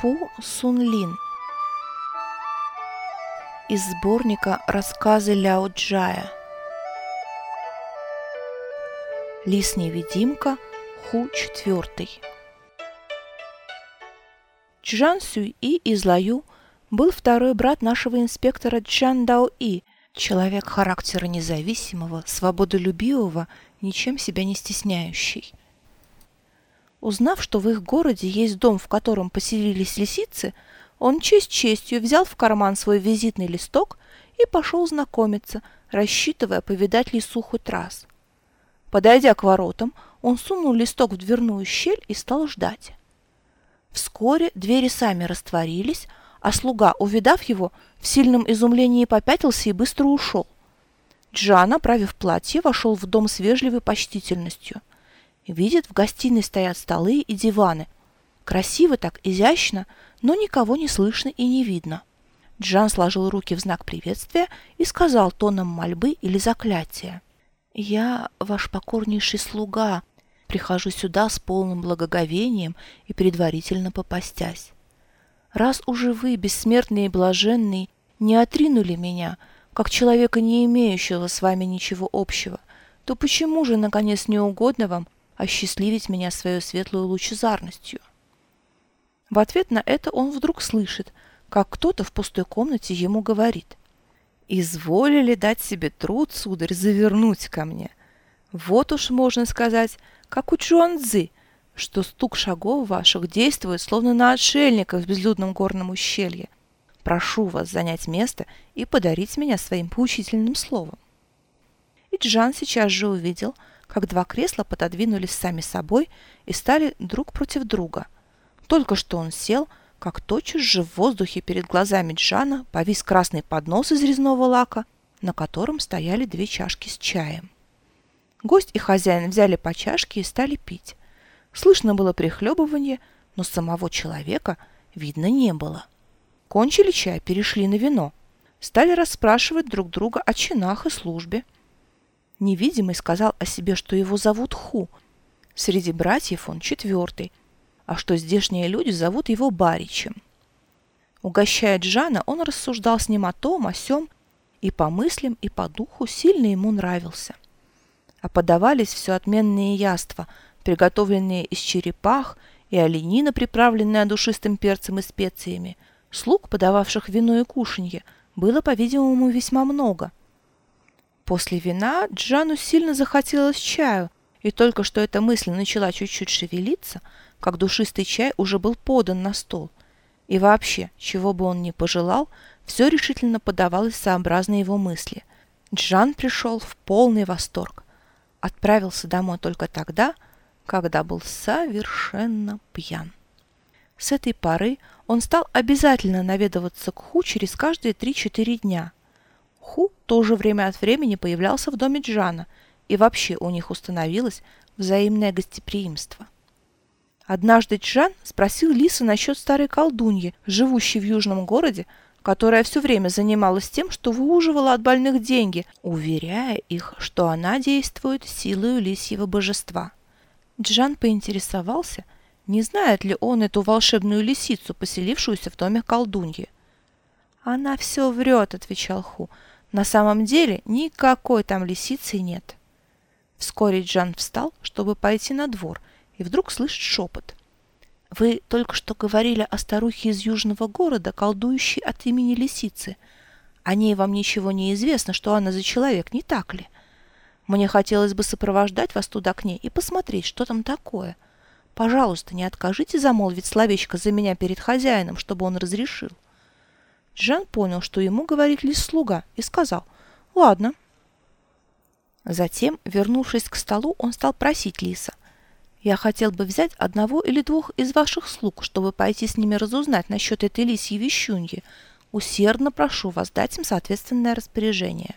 Пу Сунлин из сборника «Рассказы Ляо Джая» Лис-невидимка Ху IV Чжан Сюй И из Лаю был второй брат нашего инспектора Чжан Дао И, человек характера независимого, свободолюбивого, ничем себя не стесняющий. Узнав, что в их городе есть дом, в котором поселились лисицы, он честь честью взял в карман свой визитный листок и пошел знакомиться, рассчитывая повидать лису хоть раз. Подойдя к воротам, он сунул листок в дверную щель и стал ждать. Вскоре двери сами растворились, а слуга, увидав его, в сильном изумлении попятился и быстро ушел. Джан, оправив платье, вошел в дом с вежливой почтительностью. Видит, в гостиной стоят столы и диваны. Красиво так, изящно, но никого не слышно и не видно. Джан сложил руки в знак приветствия и сказал тоном мольбы или заклятия. «Я ваш покорнейший слуга, прихожу сюда с полным благоговением и предварительно попастясь. Раз уже вы, бессмертный и блаженный, не отринули меня, как человека, не имеющего с вами ничего общего, то почему же, наконец, не угодно вам осчастливить меня своей светлой лучезарностью. В ответ на это он вдруг слышит, как кто-то в пустой комнате ему говорит. «Изволили дать себе труд, сударь, завернуть ко мне. Вот уж можно сказать, как у Чуанзы, что стук шагов ваших действует, словно на отшельника в безлюдном горном ущелье. Прошу вас занять место и подарить меня своим поучительным словом». И Джан сейчас же увидел, как два кресла пододвинулись сами собой и стали друг против друга. Только что он сел, как тотчас же в воздухе перед глазами Джана повис красный поднос из резного лака, на котором стояли две чашки с чаем. Гость и хозяин взяли по чашке и стали пить. Слышно было прихлебывание, но самого человека видно не было. Кончили чай, перешли на вино. Стали расспрашивать друг друга о чинах и службе. Невидимый сказал о себе, что его зовут Ху. Среди братьев он четвертый, а что здешние люди зовут его Баричем. Угощая Джана, он рассуждал с ним о том, о сём, и по мыслям, и по духу сильно ему нравился. А подавались все отменные яства, приготовленные из черепах и оленина, приправленная душистым перцем и специями. Слуг, подававших вино и кушанье, было, по-видимому, весьма много – После вина Джану сильно захотелось чаю, и только что эта мысль начала чуть-чуть шевелиться, как душистый чай уже был подан на стол. И вообще, чего бы он ни пожелал, все решительно подавалось сообразно его мысли. Джан пришел в полный восторг. Отправился домой только тогда, когда был совершенно пьян. С этой поры он стал обязательно наведываться к Ху через каждые 3-4 дня – Ху тоже время от времени появлялся в доме Джана, и вообще у них установилось взаимное гостеприимство. Однажды Джан спросил Лиса насчет старой колдуньи, живущей в южном городе, которая все время занималась тем, что выуживала от больных деньги, уверяя их, что она действует силою лисьего божества. Джан поинтересовался, не знает ли он эту волшебную лисицу, поселившуюся в доме колдуньи. «Она все врет», — отвечал Ху. На самом деле никакой там лисицы нет. Вскоре Джан встал, чтобы пойти на двор, и вдруг слышит шепот. «Вы только что говорили о старухе из южного города, колдующей от имени лисицы. О ней вам ничего не известно, что она за человек, не так ли? Мне хотелось бы сопровождать вас туда к ней и посмотреть, что там такое. Пожалуйста, не откажите замолвить словечко за меня перед хозяином, чтобы он разрешил». Жан понял, что ему говорит лишь слуга, и сказал «Ладно». Затем, вернувшись к столу, он стал просить Лиса. «Я хотел бы взять одного или двух из ваших слуг, чтобы пойти с ними разузнать насчет этой лисьей вещуньи. Усердно прошу вас дать им соответственное распоряжение».